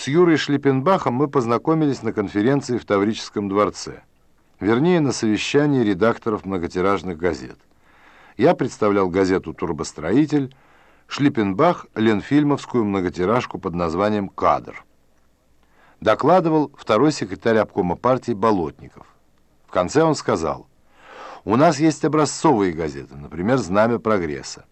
С Юрой Шлиппенбахом мы познакомились на конференции в Таврическом дворце. Вернее, на совещании редакторов многотиражных газет. Я представлял газету «Турбостроитель», Шлиппенбах – ленфильмовскую многотиражку под названием «Кадр». Докладывал второй секретарь обкома партии Болотников. В конце он сказал, «У нас есть образцовые газеты, например, «Знамя прогресса».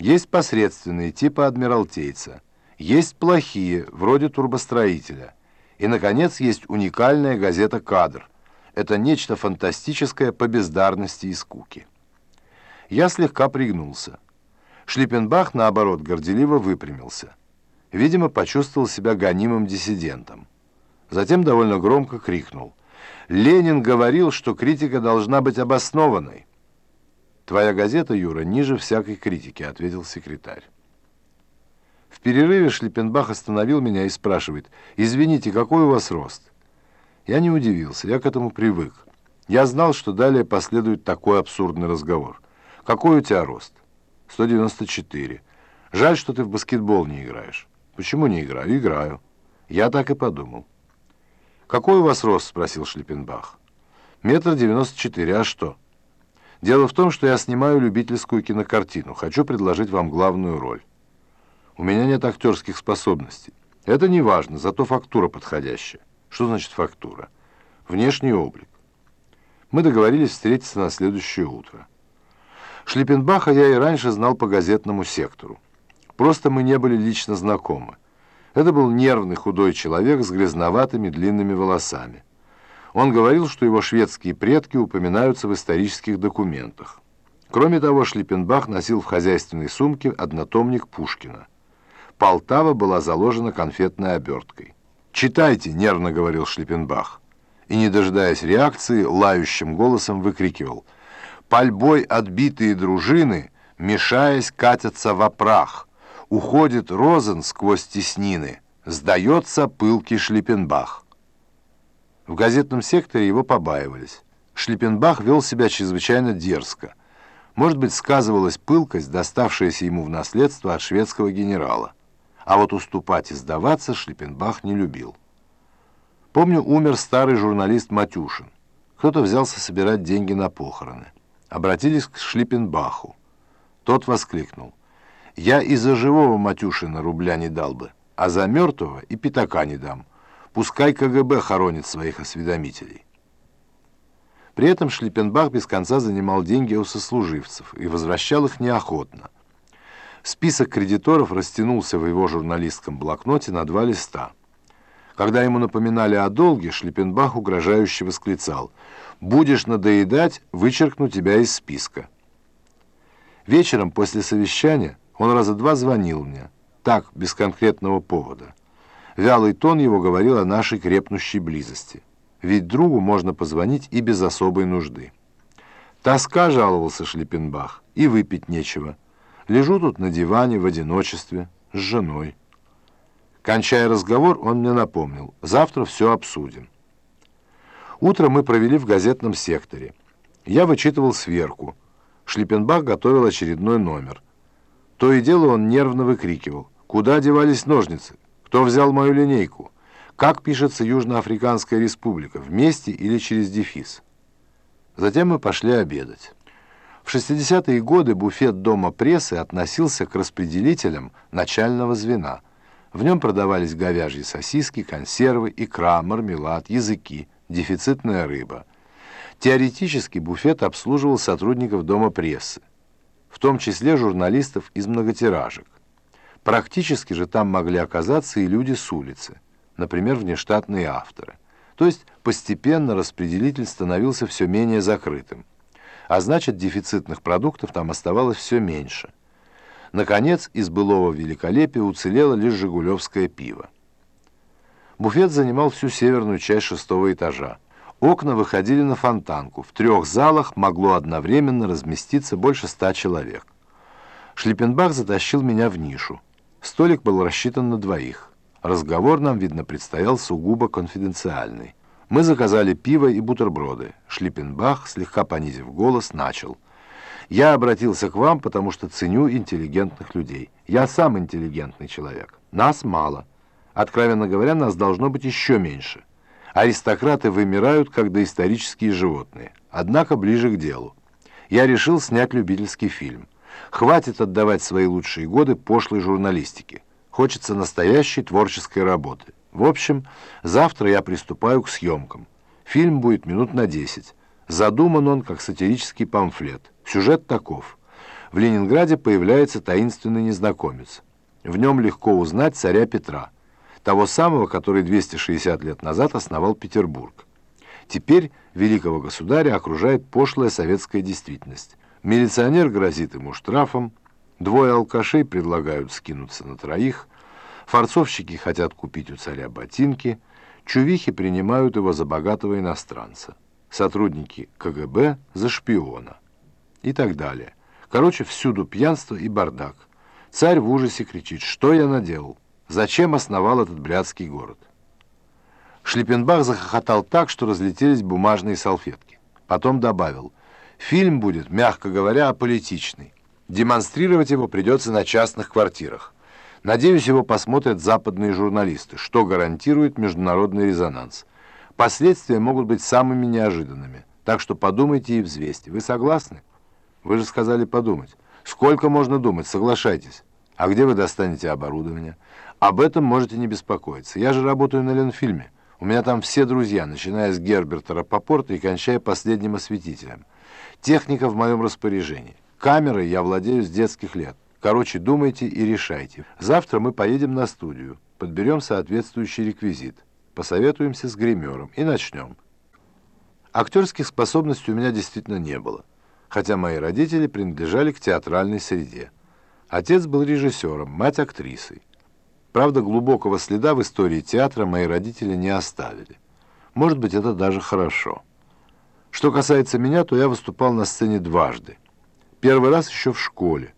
Есть посредственные, типа «Адмиралтейца». Есть плохие, вроде «Турбостроителя». И, наконец, есть уникальная газета «Кадр». Это нечто фантастическое по бездарности и скуке. Я слегка пригнулся. Шлиппенбах, наоборот, горделиво выпрямился. Видимо, почувствовал себя гонимым диссидентом. Затем довольно громко крикнул. «Ленин говорил, что критика должна быть обоснованной». «Твоя газета, Юра, ниже всякой критики», — ответил секретарь. В перерыве Шлиппенбах остановил меня и спрашивает, «Извините, какой у вас рост?» Я не удивился, я к этому привык. Я знал, что далее последует такой абсурдный разговор. «Какой у тебя рост?» «194. Жаль, что ты в баскетбол не играешь». «Почему не играю?» «Играю». Я так и подумал. «Какой у вас рост?» — спросил Шлиппенбах. «Метр девяносто четыре. А что?» «Дело в том, что я снимаю любительскую кинокартину. Хочу предложить вам главную роль. У меня нет актерских способностей. Это не важно, зато фактура подходящая. Что значит фактура? Внешний облик. Мы договорились встретиться на следующее утро. Шлиппенбаха я и раньше знал по газетному сектору. Просто мы не были лично знакомы. Это был нервный худой человек с грязноватыми длинными волосами. Он говорил, что его шведские предки упоминаются в исторических документах. Кроме того, Шлиппенбах носил в хозяйственной сумке однотомник Пушкина. Полтава была заложена конфетной оберткой. «Читайте», — нервно говорил Шлиппенбах. И, не дожидаясь реакции, лающим голосом выкрикивал. «Пальбой отбитые дружины, мешаясь, катятся в опрах». Уходит Розен сквозь теснины, сдается пылкий Шлиппенбах. В газетном секторе его побаивались. Шлиппенбах вел себя чрезвычайно дерзко. Может быть, сказывалась пылкость, доставшаяся ему в наследство от шведского генерала. А вот уступать и сдаваться Шлиппенбах не любил. Помню, умер старый журналист Матюшин. Кто-то взялся собирать деньги на похороны. Обратились к Шлиппенбаху. Тот воскликнул. Я и за живого Матюшина рубля не дал бы, а за мертвого и пятака не дам. Пускай КГБ хоронит своих осведомителей. При этом Шлиппенбах без конца занимал деньги у сослуживцев и возвращал их неохотно. Список кредиторов растянулся в его журналистском блокноте на два листа. Когда ему напоминали о долге, Шлиппенбах угрожающе восклицал «Будешь надоедать, вычеркну тебя из списка». Вечером после совещания он раза два звонил мне, так, без конкретного повода. Вялый тон его говорил о нашей крепнущей близости. Ведь другу можно позвонить и без особой нужды. Тоска, жаловался Шлиппенбах, и выпить нечего. Лежу тут на диване в одиночестве с женой. Кончая разговор, он мне напомнил, завтра все обсудим. Утро мы провели в газетном секторе. Я вычитывал сверку. Шлиппенбах готовил очередной номер – то и дело он нервно выкрикивал. «Куда девались ножницы? Кто взял мою линейку? Как пишется Южноафриканская республика? Вместе или через дефис?» Затем мы пошли обедать. В 60-е годы буфет Дома прессы относился к распределителям начального звена. В нем продавались говяжьи сосиски, консервы, икра, мармелад, языки, дефицитная рыба. Теоретически буфет обслуживал сотрудников Дома прессы в том числе журналистов из многотиражек. Практически же там могли оказаться и люди с улицы, например, внештатные авторы. То есть постепенно распределитель становился все менее закрытым, а значит дефицитных продуктов там оставалось все меньше. Наконец, из былого великолепия уцелело лишь «Жигулевское пиво». Буфет занимал всю северную часть шестого этажа. Окна выходили на фонтанку. В трех залах могло одновременно разместиться больше ста человек. Шлиппенбах затащил меня в нишу. Столик был рассчитан на двоих. Разговор нам, видно, предстоял сугубо конфиденциальный. Мы заказали пиво и бутерброды. Шлиппенбах, слегка понизив голос, начал. «Я обратился к вам, потому что ценю интеллигентных людей. Я сам интеллигентный человек. Нас мало. Откровенно говоря, нас должно быть еще меньше. Аристократы вымирают, как доисторические животные. Однако ближе к делу. Я решил снять любительский фильм. Хватит отдавать свои лучшие годы пошлой журналистике. Хочется настоящей творческой работы. В общем, завтра я приступаю к съемкам. Фильм будет минут на 10. Задуман он как сатирический памфлет. Сюжет таков. В Ленинграде появляется таинственный незнакомец. В нем легко узнать царя Петра, того самого, который 260 лет назад основал Петербург. Теперь великого государя окружает пошлая советская действительность. Милиционер грозит ему штрафом, двое алкашей предлагают скинуться на троих, форцовщики хотят купить у царя ботинки, чувихи принимают его за богатого иностранца, сотрудники КГБ за шпиона и так далее. Короче, всюду пьянство и бардак. Царь в ужасе кричит, что я наделал? Зачем основал этот блядский город? Шлиппенбах захохотал так, что разлетелись бумажные салфетки. Потом добавил, фильм будет, мягко говоря, аполитичный. Демонстрировать его придется на частных квартирах. Надеюсь, его посмотрят западные журналисты, что гарантирует международный резонанс. Последствия могут быть самыми неожиданными. Так что подумайте и взвесьте. Вы согласны? Вы же сказали подумать. Сколько можно думать? Соглашайтесь. А где вы достанете оборудование? Об этом можете не беспокоиться. Я же работаю на Ленфильме. У меня там все друзья, начиная с Герберта Рапопорта и кончая последним осветителем. Техника в моем распоряжении. Камерой я владею с детских лет. Короче, думайте и решайте. Завтра мы поедем на студию, подберем соответствующий реквизит, посоветуемся с гримером и начнем. Актерских способностей у меня действительно не было хотя мои родители принадлежали к театральной среде. Отец был режиссером, мать актрисой. Правда, глубокого следа в истории театра мои родители не оставили. Может быть, это даже хорошо. Что касается меня, то я выступал на сцене дважды. Первый раз еще в школе.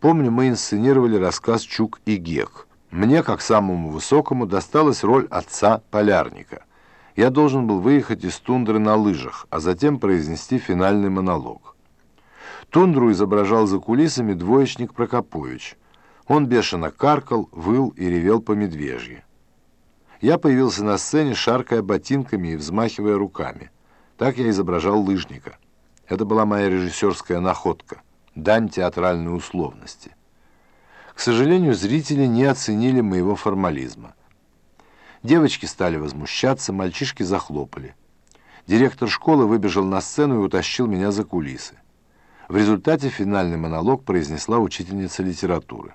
Помню, мы инсценировали рассказ «Чук и Гек». Мне, как самому высокому, досталась роль отца-полярника. Я должен был выехать из тундры на лыжах, а затем произнести финальный монолог. Тундру изображал за кулисами двоечник Прокопович. Он бешено каркал, выл и ревел по медвежье. Я появился на сцене, шаркая ботинками и взмахивая руками. Так я изображал лыжника. Это была моя режиссерская находка, дань театральной условности. К сожалению, зрители не оценили моего формализма. Девочки стали возмущаться, мальчишки захлопали. Директор школы выбежал на сцену и утащил меня за кулисы. В результате финальный монолог произнесла учительница литературы.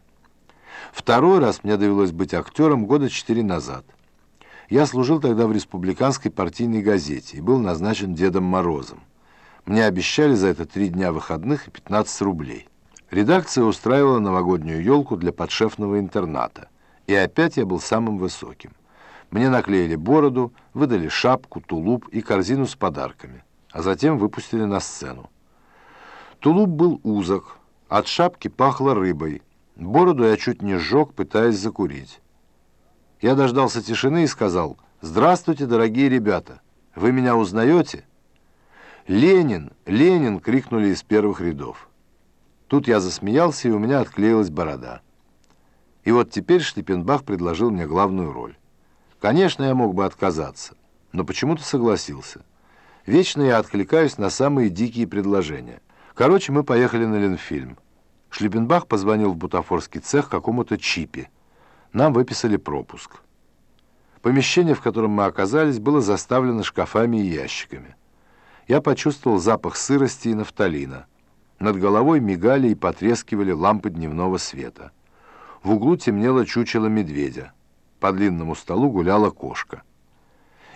Второй раз мне довелось быть актером года четыре назад. Я служил тогда в республиканской партийной газете и был назначен Дедом Морозом. Мне обещали за это три дня выходных и 15 рублей. Редакция устраивала новогоднюю елку для подшефного интерната. И опять я был самым высоким. Мне наклеили бороду, выдали шапку, тулуп и корзину с подарками, а затем выпустили на сцену. Тулуп был узок, от шапки пахло рыбой. Бороду я чуть не сжег, пытаясь закурить. Я дождался тишины и сказал, «Здравствуйте, дорогие ребята! Вы меня узнаете?» «Ленин! Ленин!» — крикнули из первых рядов. Тут я засмеялся, и у меня отклеилась борода. И вот теперь Шлиппенбах предложил мне главную роль. Конечно, я мог бы отказаться, но почему-то согласился. Вечно я откликаюсь на самые дикие предложения — Короче, мы поехали на Ленфильм. Шлиппенбах позвонил в бутафорский цех какому-то чипе. Нам выписали пропуск. Помещение, в котором мы оказались, было заставлено шкафами и ящиками. Я почувствовал запах сырости и нафталина. Над головой мигали и потрескивали лампы дневного света. В углу темнело чучело медведя. По длинному столу гуляла кошка.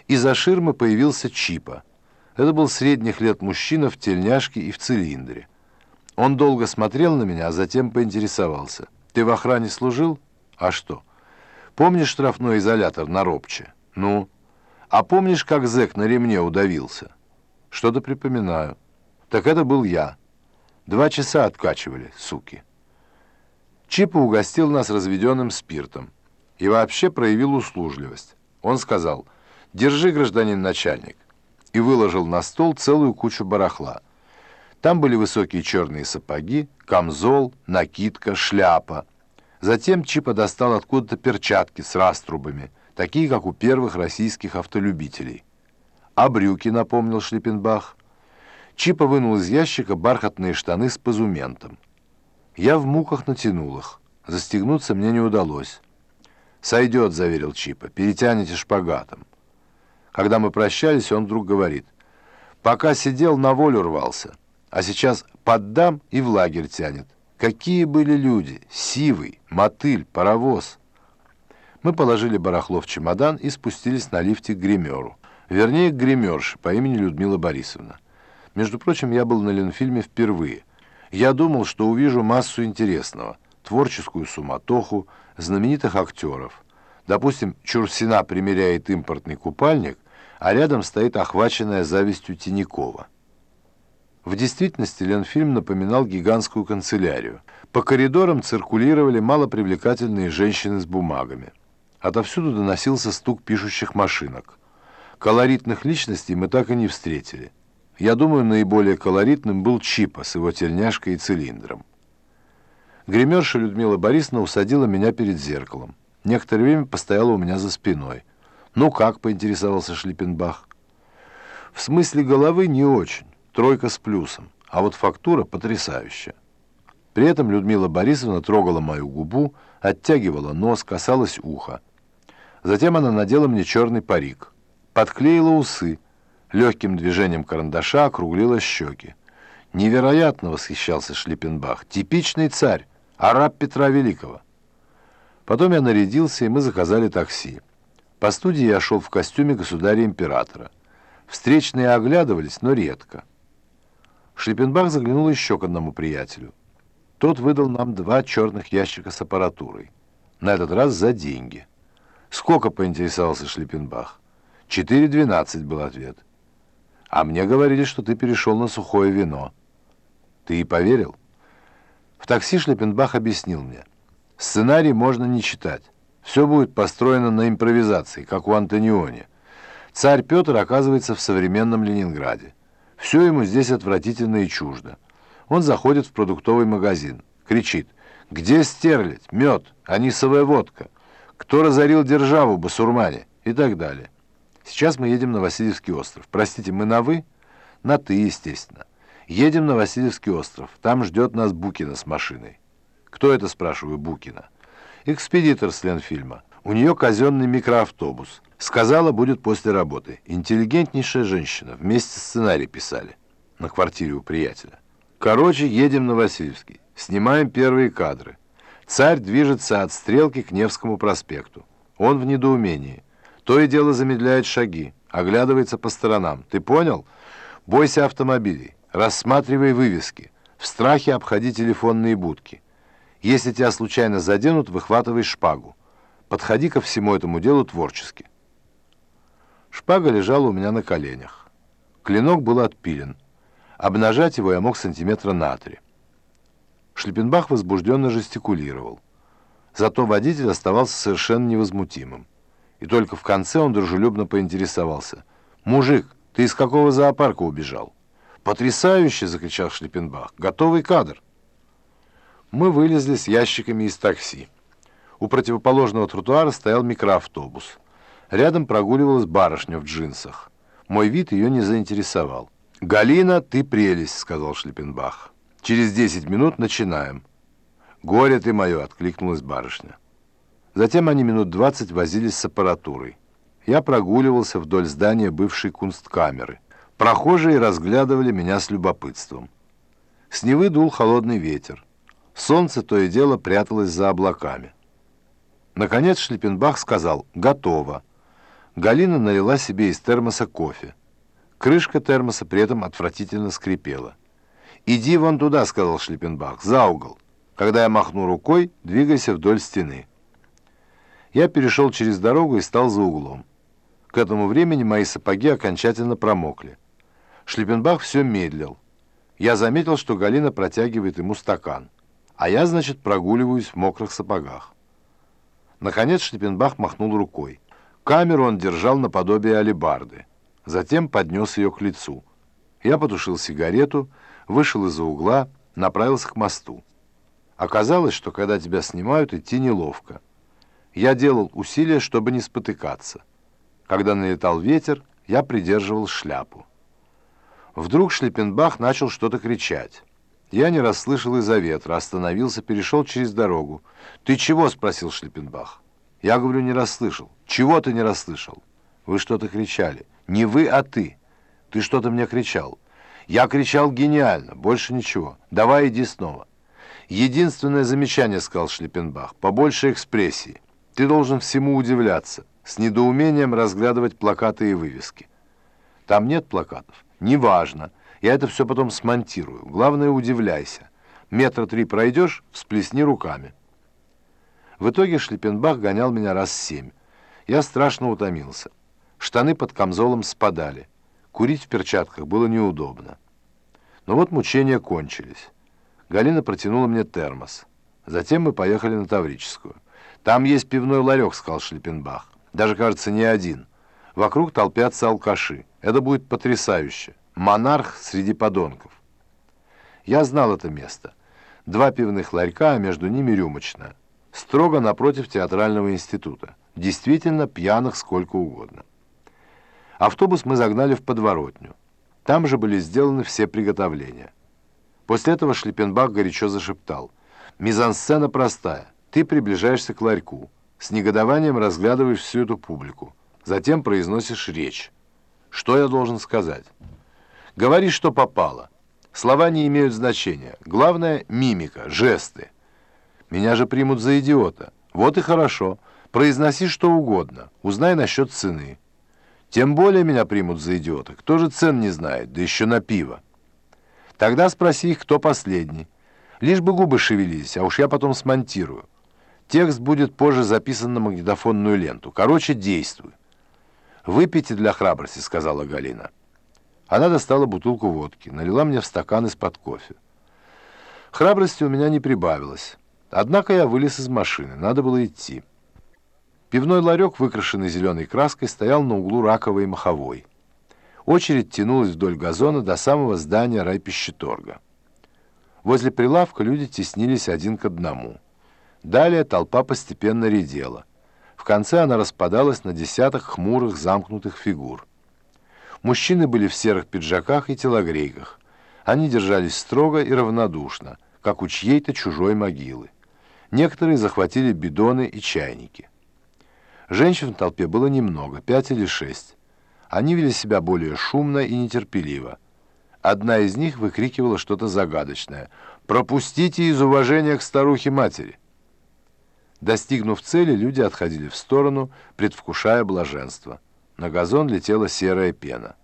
Из-за ширмы появился Чипа — это был средних лет мужчина в тельняшке и в цилиндре. Он долго смотрел на меня, а затем поинтересовался. «Ты в охране служил? А что? Помнишь штрафной изолятор на Робче? Ну? А помнишь, как зэк на ремне удавился? Что-то припоминаю. Так это был я. Два часа откачивали, суки». Чипа угостил нас разведенным спиртом и вообще проявил услужливость. Он сказал, «Держи, гражданин начальник, и выложил на стол целую кучу барахла. Там были высокие черные сапоги, камзол, накидка, шляпа. Затем Чипа достал откуда-то перчатки с раструбами, такие, как у первых российских автолюбителей. «А брюки?» — напомнил Шлиппенбах. Чипа вынул из ящика бархатные штаны с позументом. Я в муках натянул их. Застегнуться мне не удалось. «Сойдет», — заверил Чипа, — «перетянете шпагатом». Когда мы прощались, он вдруг говорит, «Пока сидел, на волю рвался, а сейчас поддам и в лагерь тянет. Какие были люди! Сивый, мотыль, паровоз!» Мы положили барахло в чемодан и спустились на лифте к гримеру. Вернее, к гримерше по имени Людмила Борисовна. Между прочим, я был на Ленфильме впервые. Я думал, что увижу массу интересного. Творческую суматоху, знаменитых актеров. Допустим, Чурсина примеряет импортный купальник, а рядом стоит охваченная завистью Тинякова. В действительности Ленфильм напоминал гигантскую канцелярию. По коридорам циркулировали малопривлекательные женщины с бумагами. Отовсюду доносился стук пишущих машинок. Колоритных личностей мы так и не встретили. Я думаю, наиболее колоритным был Чипа с его тельняшкой и цилиндром. Гримерша Людмила Борисовна усадила меня перед зеркалом. Некоторое время постояла у меня за спиной. «Ну как?» — поинтересовался Шлиппенбах. «В смысле головы не очень, тройка с плюсом, а вот фактура потрясающая». При этом Людмила Борисовна трогала мою губу, оттягивала нос, касалась уха. Затем она надела мне черный парик, подклеила усы, легким движением карандаша округлила щеки. Невероятно восхищался Шлиппенбах. Типичный царь, араб Петра Великого. Потом я нарядился, и мы заказали такси. По студии я шел в костюме государя-императора. Встречные оглядывались, но редко. Шлиппенбах заглянул еще к одному приятелю. Тот выдал нам два черных ящика с аппаратурой. На этот раз за деньги. «Сколько?» — поинтересовался Шлиппенбах. «Четыре двенадцать» был ответ. «А мне говорили, что ты перешел на сухое вино». «Ты и поверил?» В такси Шлиппенбах объяснил мне. «Сценарий можно не читать. Все будет построено на импровизации, как у Антониони. Царь Петр оказывается в современном Ленинграде. Все ему здесь отвратительно и чуждо. Он заходит в продуктовый магазин, кричит «Где стерлядь, мед, анисовая водка? Кто разорил державу, басурмане?» и так далее. Сейчас мы едем на Васильевский остров. Простите, мы на «вы»? На «ты», естественно. Едем на Васильевский остров. Там ждет нас Букина с машиной. Кто это, спрашиваю, Букина? Экспедитор с Ленфильма. У нее казенный микроавтобус. Сказала, будет после работы. Интеллигентнейшая женщина. Вместе сценарий писали. На квартире у приятеля. Короче, едем на Васильевский. Снимаем первые кадры. Царь движется от Стрелки к Невскому проспекту. Он в недоумении. То и дело замедляет шаги. Оглядывается по сторонам. Ты понял? Бойся автомобилей. Рассматривай вывески. В страхе обходи телефонные будки. Если тебя случайно заденут, выхватывай шпагу. Подходи ко всему этому делу творчески. Шпага лежала у меня на коленях. Клинок был отпилен. Обнажать его я мог сантиметра на три. Шлиппенбах возбужденно жестикулировал. Зато водитель оставался совершенно невозмутимым. И только в конце он дружелюбно поинтересовался. «Мужик, ты из какого зоопарка убежал?» «Потрясающе!» — закричал Шлиппенбах. «Готовый кадр!» Мы вылезли с ящиками из такси. У противоположного тротуара стоял микроавтобус. Рядом прогуливалась барышня в джинсах. Мой вид ее не заинтересовал. «Галина, ты прелесть», — сказал Шлиппенбах. «Через десять минут начинаем». «Горе ты мое», — откликнулась барышня. Затем они минут двадцать возились с аппаратурой. Я прогуливался вдоль здания бывшей кунсткамеры. Прохожие разглядывали меня с любопытством. С Невы дул холодный ветер. Солнце то и дело пряталось за облаками. Наконец Шлиппенбах сказал «Готово». Галина налила себе из термоса кофе. Крышка термоса при этом отвратительно скрипела. «Иди вон туда», — сказал Шлиппенбах, — «за угол. Когда я махну рукой, двигайся вдоль стены». Я перешел через дорогу и стал за углом. К этому времени мои сапоги окончательно промокли. Шлиппенбах все медлил. Я заметил, что Галина протягивает ему стакан а я, значит, прогуливаюсь в мокрых сапогах. Наконец Шлиппенбах махнул рукой. Камеру он держал наподобие алебарды. Затем поднес ее к лицу. Я потушил сигарету, вышел из-за угла, направился к мосту. Оказалось, что когда тебя снимают, идти неловко. Я делал усилия, чтобы не спотыкаться. Когда налетал ветер, я придерживал шляпу. Вдруг Шлепенбах начал что-то кричать. Я не расслышал из-за ветра, остановился, перешел через дорогу. «Ты чего?» — спросил Шлепенбах. Я говорю, не расслышал. «Чего ты не расслышал?» «Вы что-то кричали». «Не вы, а ты». «Ты что-то мне кричал». «Я кричал гениально, больше ничего. Давай иди снова». «Единственное замечание», — сказал Шлепенбах, — «побольше экспрессии. Ты должен всему удивляться, с недоумением разглядывать плакаты и вывески». «Там нет плакатов?» «Неважно. Я это все потом смонтирую. Главное, удивляйся. Метра три пройдешь, всплесни руками». В итоге Шлепенбах гонял меня раз семь. Я страшно утомился. Штаны под камзолом спадали. Курить в перчатках было неудобно. Но вот мучения кончились. Галина протянула мне термос. Затем мы поехали на Таврическую. «Там есть пивной ларек», — сказал Шлепенбах. «Даже, кажется, не один. Вокруг толпятся алкаши. Это будет потрясающе. Монарх среди подонков». Я знал это место. Два пивных ларька, а между ними рюмочная. Строго напротив театрального института. Действительно, пьяных сколько угодно. Автобус мы загнали в подворотню. Там же были сделаны все приготовления. После этого Шлиппенбах горячо зашептал. «Мизансцена простая. Ты приближаешься к ларьку. С негодованием разглядываешь всю эту публику. Затем произносишь речь. Что я должен сказать? Говори, что попало. Слова не имеют значения. Главное — мимика, жесты. Меня же примут за идиота. Вот и хорошо. Произноси что угодно. Узнай насчет цены. Тем более меня примут за идиота. Кто же цен не знает, да еще на пиво. Тогда спроси их, кто последний. Лишь бы губы шевелились, а уж я потом смонтирую. Текст будет позже записан на магнитофонную ленту. Короче, действуй. «Выпейте для храбрости», — сказала Галина. Она достала бутылку водки, налила мне в стакан из-под кофе. Храбрости у меня не прибавилось. Однако я вылез из машины, надо было идти. Пивной ларек, выкрашенный зеленой краской, стоял на углу Раковой и Маховой. Очередь тянулась вдоль газона до самого здания райпищеторга. Возле прилавка люди теснились один к одному. Далее толпа постепенно редела. В конце она распадалась на десяток хмурых замкнутых фигур. Мужчины были в серых пиджаках и телогрейках. Они держались строго и равнодушно, как у чьей-то чужой могилы. Некоторые захватили бидоны и чайники. Женщин в толпе было немного, пять или шесть. Они вели себя более шумно и нетерпеливо. Одна из них выкрикивала что-то загадочное. «Пропустите из уважения к старухе-матери!» Достигнув цели, люди отходили в сторону, предвкушая блаженство. На газон летела серая пена.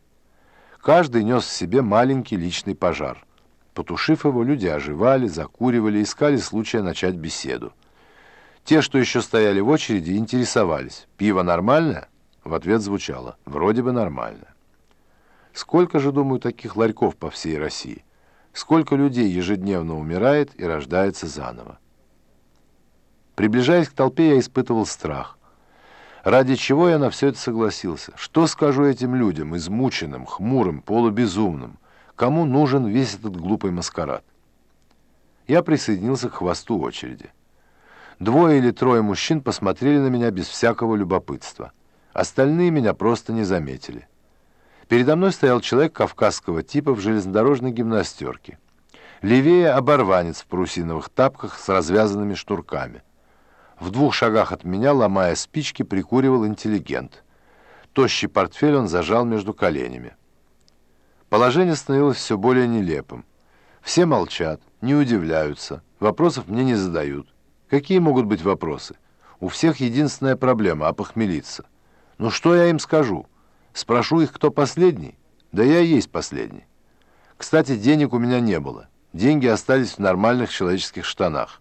Каждый нес в себе маленький личный пожар. Потушив его, люди оживали, закуривали, искали случая начать беседу. Те, что еще стояли в очереди, интересовались. «Пиво нормальное?» В ответ звучало «Вроде бы нормально». Сколько же, думаю, таких ларьков по всей России? Сколько людей ежедневно умирает и рождается заново? Приближаясь к толпе, я испытывал страх. Ради чего я на все это согласился? Что скажу этим людям, измученным, хмурым, полубезумным? Кому нужен весь этот глупый маскарад? Я присоединился к хвосту очереди. Двое или трое мужчин посмотрели на меня без всякого любопытства. Остальные меня просто не заметили. Передо мной стоял человек кавказского типа в железнодорожной гимнастерке. Левее оборванец в парусиновых тапках с развязанными шнурками. В двух шагах от меня, ломая спички, прикуривал интеллигент. Тощий портфель он зажал между коленями. Положение становилось все более нелепым. Все молчат, не удивляются, вопросов мне не задают. Какие могут быть вопросы? У всех единственная проблема – опохмелиться. Ну что я им скажу? Спрошу их, кто последний? Да я и есть последний. Кстати, денег у меня не было. Деньги остались в нормальных человеческих штанах.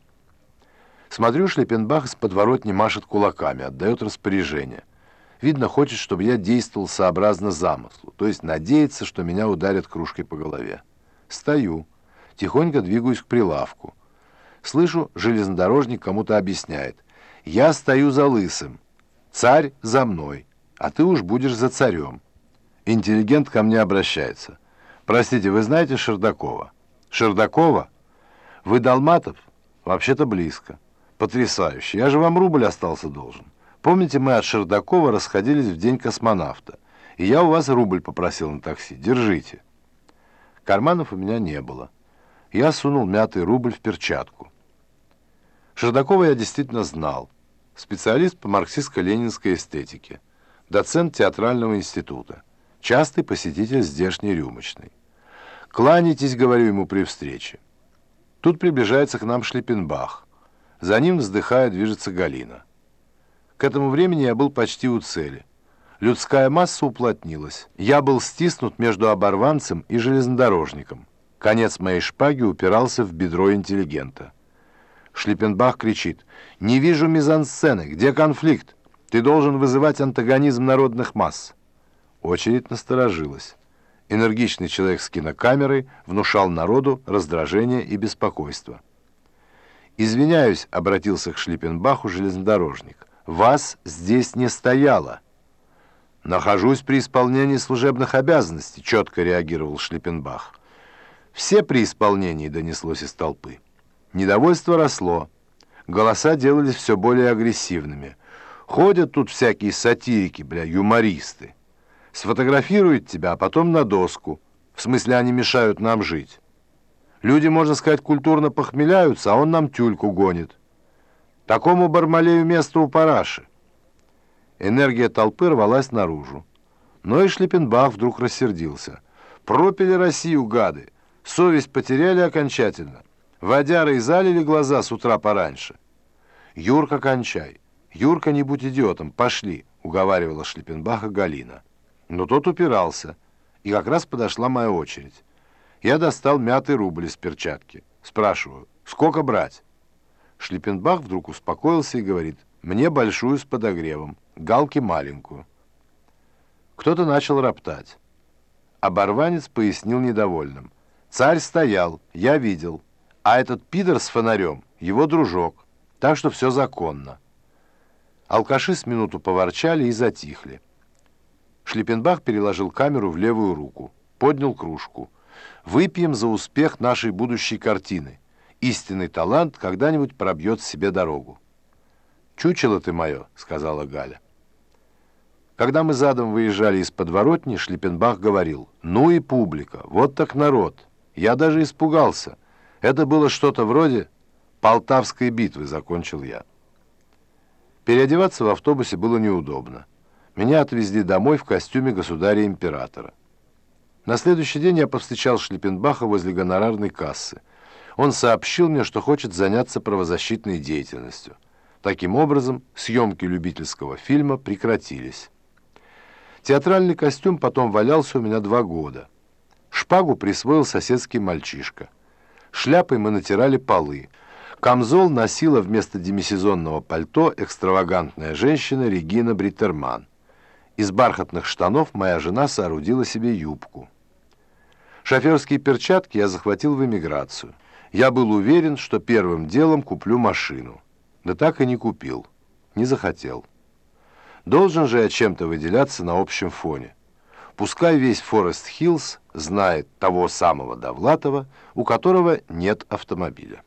Смотрю, Шлепенбах из подворотни машет кулаками, отдает распоряжение. Видно, хочет, чтобы я действовал сообразно замыслу, то есть надеется, что меня ударят кружкой по голове. Стою, тихонько двигаюсь к прилавку. Слышу, железнодорожник кому-то объясняет. «Я стою за лысым. Царь за мной, а ты уж будешь за царем». Интеллигент ко мне обращается. «Простите, вы знаете Шердакова?» «Шердакова? Вы Долматов?» Вообще-то близко. Потрясающе. Я же вам рубль остался должен. Помните, мы от Шердакова расходились в день космонавта. И я у вас рубль попросил на такси. Держите. Карманов у меня не было. Я сунул мятый рубль в перчатку. Шердакова я действительно знал. Специалист по марксистско-ленинской эстетике. Доцент театрального института. Частый посетитель здешней рюмочной. «Кланяйтесь», — говорю ему при встрече. Тут приближается к нам Шлиппенбах. За ним, вздыхая, движется Галина. К этому времени я был почти у цели. Людская масса уплотнилась. Я был стиснут между оборванцем и железнодорожником. Конец моей шпаги упирался в бедро интеллигента. Шлиппенбах кричит. «Не вижу мизансцены. Где конфликт? Ты должен вызывать антагонизм народных масс». Очередь насторожилась. Энергичный человек с кинокамерой внушал народу раздражение и беспокойство. «Извиняюсь», — обратился к Шлиппенбаху железнодорожник. «Вас здесь не стояло». «Нахожусь при исполнении служебных обязанностей», — четко реагировал Шлиппенбах. «Все при исполнении», — донеслось из толпы. Недовольство росло. Голоса делались все более агрессивными. Ходят тут всякие сатирики, бля, юмористы. Сфотографируют тебя, а потом на доску. В смысле, они мешают нам жить. Люди, можно сказать, культурно похмеляются, а он нам тюльку гонит. Такому Бармалею место у параши. Энергия толпы рвалась наружу. Но и Шлиппенбах вдруг рассердился. Пропили Россию, гады. Совесть потеряли окончательно. Водяры и залили глаза с утра пораньше. «Юрка, кончай. Юрка, не будь идиотом. Пошли», — уговаривала Шлиппенбаха Галина. Но тот упирался, и как раз подошла моя очередь. Я достал мятый рубль из перчатки. Спрашиваю, сколько брать? Шлиппенбах вдруг успокоился и говорит, мне большую с подогревом, галки маленькую. Кто-то начал роптать. Оборванец пояснил недовольным. Царь стоял, я видел, а этот пидор с фонарем — его дружок, так что все законно. Алкаши с минуту поворчали и затихли. Шлиппенбах переложил камеру в левую руку, поднял кружку. «Выпьем за успех нашей будущей картины. Истинный талант когда-нибудь пробьет себе дорогу». «Чучело ты мое», — сказала Галя. Когда мы задом выезжали из подворотни, Шлиппенбах говорил, «Ну и публика, вот так народ». Я даже испугался. Это было что-то вроде Полтавской битвы, закончил я. Переодеваться в автобусе было неудобно. Меня отвезли домой в костюме государя-императора. На следующий день я повстречал Шлиппенбаха возле гонорарной кассы. Он сообщил мне, что хочет заняться правозащитной деятельностью. Таким образом, съемки любительского фильма прекратились. Театральный костюм потом валялся у меня два года. Шпагу присвоил соседский мальчишка. Шляпой мы натирали полы. Камзол носила вместо демисезонного пальто экстравагантная женщина Регина Бриттерман. Из бархатных штанов моя жена соорудила себе юбку. Шоферские перчатки я захватил в эмиграцию. Я был уверен, что первым делом куплю машину. Да так и не купил. Не захотел. Должен же я чем-то выделяться на общем фоне. Пускай весь Форест Хиллз знает того самого Довлатова, у которого нет автомобиля.